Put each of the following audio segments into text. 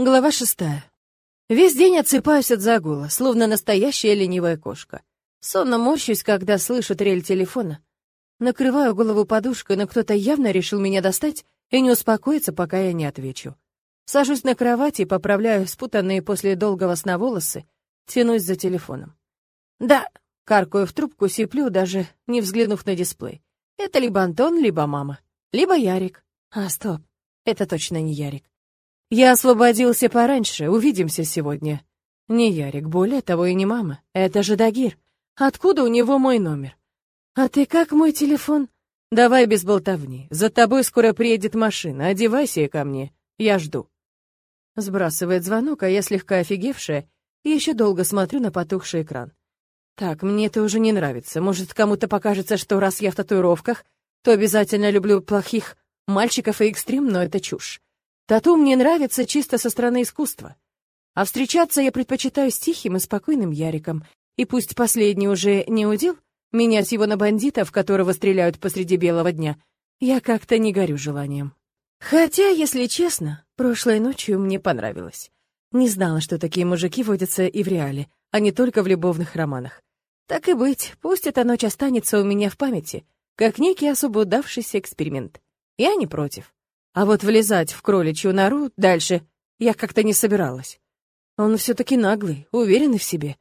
Глава шестая. Весь день отсыпаюсь от загула, словно настоящая ленивая кошка. Сонно морщусь, когда слышу трель телефона. Накрываю голову подушкой, но кто-то явно решил меня достать и не успокоится, пока я не отвечу. Сажусь на кровати и поправляю спутанные после долгого сна волосы, тянусь за телефоном. «Да», — каркаю в трубку, сиплю, даже не взглянув на дисплей. «Это либо Антон, либо мама, либо Ярик. А, стоп, это точно не Ярик. Я освободился пораньше, увидимся сегодня. Не Ярик, более того и не мама. Это же Дагир. Откуда у него мой номер? А ты как мой телефон? Давай без болтовни. За тобой скоро приедет машина. Одевайся ко мне. Я жду. Сбрасывает звонок, а я слегка офигевшая и еще долго смотрю на потухший экран. Так, мне это уже не нравится. Может, кому-то покажется, что раз я в татуировках, то обязательно люблю плохих мальчиков и экстрим, но это чушь. Тату мне нравится чисто со стороны искусства. А встречаться я предпочитаю с тихим и спокойным Яриком. И пусть последний уже не удел, менять его на бандита, в которого стреляют посреди белого дня, я как-то не горю желанием. Хотя, если честно, прошлой ночью мне понравилось. Не знала, что такие мужики водятся и в реале, а не только в любовных романах. Так и быть, пусть эта ночь останется у меня в памяти, как некий особо удавшийся эксперимент. Я не против. А вот влезать в кроличью нору дальше я как-то не собиралась. Он все-таки наглый, уверенный в себе.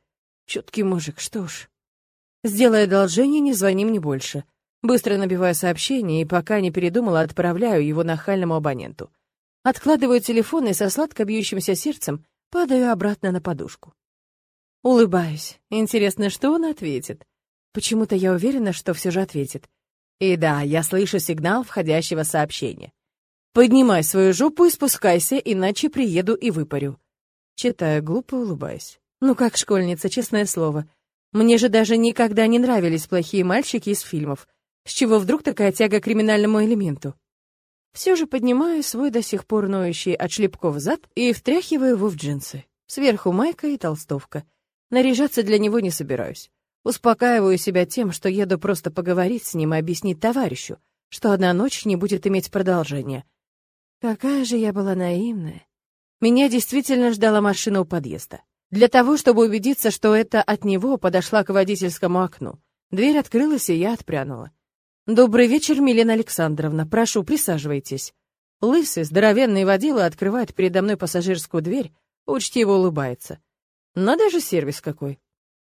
Чуткий мужик, что уж. Сделай одолжение, не звони мне больше. Быстро набиваю сообщение и пока не передумала, отправляю его нахальному абоненту. Откладываю телефон и со сладко бьющимся сердцем падаю обратно на подушку. Улыбаюсь. Интересно, что он ответит? Почему-то я уверена, что все же ответит. И да, я слышу сигнал входящего сообщения. Поднимай свою жопу и спускайся, иначе приеду и выпарю. Читаю, глупо улыбаясь. Ну как школьница, честное слово. Мне же даже никогда не нравились плохие мальчики из фильмов. С чего вдруг такая тяга к криминальному элементу? Все же поднимаю свой до сих пор ноющий от шлепков зад и втряхиваю его в джинсы. Сверху майка и толстовка. Наряжаться для него не собираюсь. Успокаиваю себя тем, что еду просто поговорить с ним и объяснить товарищу, что одна ночь не будет иметь продолжения — Какая же я была наивная. Меня действительно ждала машина у подъезда. Для того, чтобы убедиться, что это от него, подошла к водительскому окну. Дверь открылась, и я отпрянула. «Добрый вечер, Милена Александровна. Прошу, присаживайтесь». Лысый, здоровенный водила открывает передо мной пассажирскую дверь, учтиво улыбается. Надо же сервис какой.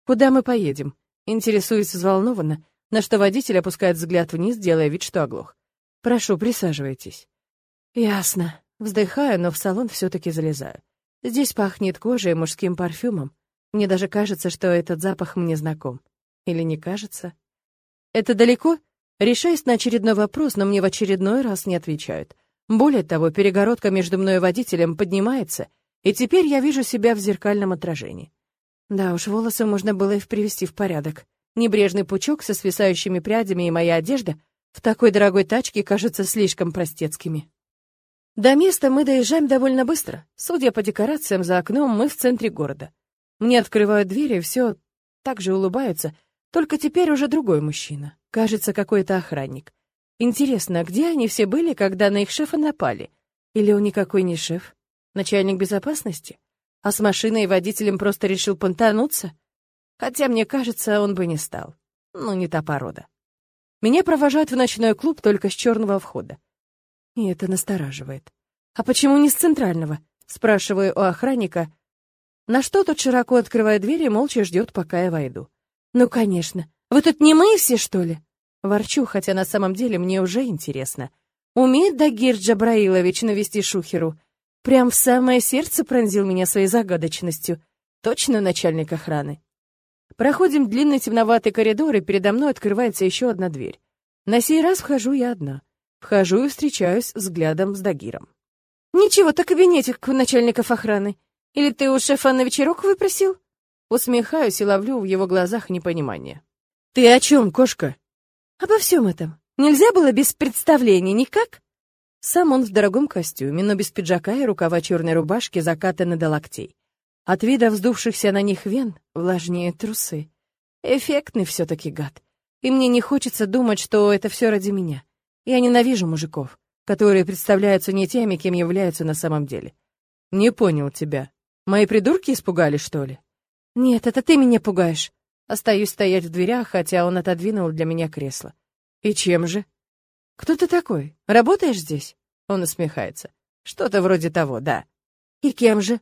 Куда мы поедем? Интересуется взволнованно, на что водитель опускает взгляд вниз, делая вид, что оглох. Прошу, присаживайтесь. Ясно. Вздыхаю, но в салон все-таки залезаю. Здесь пахнет кожей и мужским парфюмом. Мне даже кажется, что этот запах мне знаком. Или не кажется? Это далеко? Решаюсь на очередной вопрос, но мне в очередной раз не отвечают. Более того, перегородка между мной и водителем поднимается, и теперь я вижу себя в зеркальном отражении. Да уж, волосы можно было и привести в порядок. Небрежный пучок со свисающими прядями и моя одежда в такой дорогой тачке кажутся слишком простецкими. До места мы доезжаем довольно быстро. Судя по декорациям за окном, мы в центре города. Мне открывают двери, все так же улыбаются, только теперь уже другой мужчина. Кажется, какой-то охранник. Интересно, где они все были, когда на их шефа напали? Или он никакой не шеф? Начальник безопасности? А с машиной и водителем просто решил понтануться? Хотя, мне кажется, он бы не стал. Ну, не та порода. Меня провожают в ночной клуб только с черного входа. И это настораживает. «А почему не с центрального?» — спрашиваю у охранника. На что тот широко открывает дверь и молча ждет, пока я войду. «Ну, конечно. Вы тут не мы все, что ли?» Ворчу, хотя на самом деле мне уже интересно. Умеет Дагир Джабраилович навести шухеру? Прям в самое сердце пронзил меня своей загадочностью. Точно начальник охраны. Проходим длинный темноватый коридор, и передо мной открывается еще одна дверь. На сей раз вхожу я одна. Вхожу и встречаюсь взглядом с Дагиром. «Ничего, так кабинетик начальников охраны. Или ты у шефа на вечерок выпросил?» Усмехаюсь и ловлю в его глазах непонимание. «Ты о чем, кошка?» «Обо всем этом. Нельзя было без представления, никак?» Сам он в дорогом костюме, но без пиджака и рукава черной рубашки закатаны до локтей. От вида вздувшихся на них вен влажнее трусы. Эффектный все-таки гад. И мне не хочется думать, что это все ради меня. Я ненавижу мужиков, которые представляются не теми, кем являются на самом деле. Не понял тебя. Мои придурки испугали, что ли? Нет, это ты меня пугаешь. Остаюсь стоять в дверях, хотя он отодвинул для меня кресло. И чем же? Кто ты такой? Работаешь здесь? Он усмехается. Что-то вроде того, да. И кем же?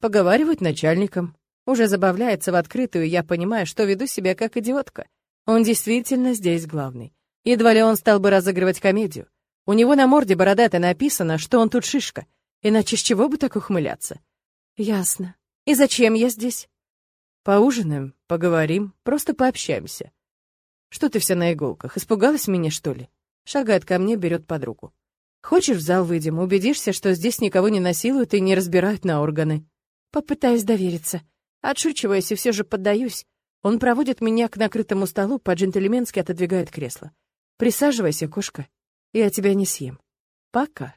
Поговаривать начальником. Уже забавляется в открытую, я понимаю, что веду себя как идиотка. Он действительно здесь главный. Едва ли он стал бы разыгрывать комедию. У него на морде бородато написано, что он тут шишка. Иначе с чего бы так ухмыляться? Ясно. И зачем я здесь? Поужинаем, поговорим, просто пообщаемся. Что ты вся на иголках? Испугалась меня, что ли? Шагает ко мне, берет под руку. Хочешь, в зал выйдем, убедишься, что здесь никого не насилуют и не разбирают на органы. Попытаюсь довериться. Отшучиваясь и все же поддаюсь. Он проводит меня к накрытому столу, по-джентльменски отодвигает кресло. Присаживайся, кошка. Я тебя не съем. Пока.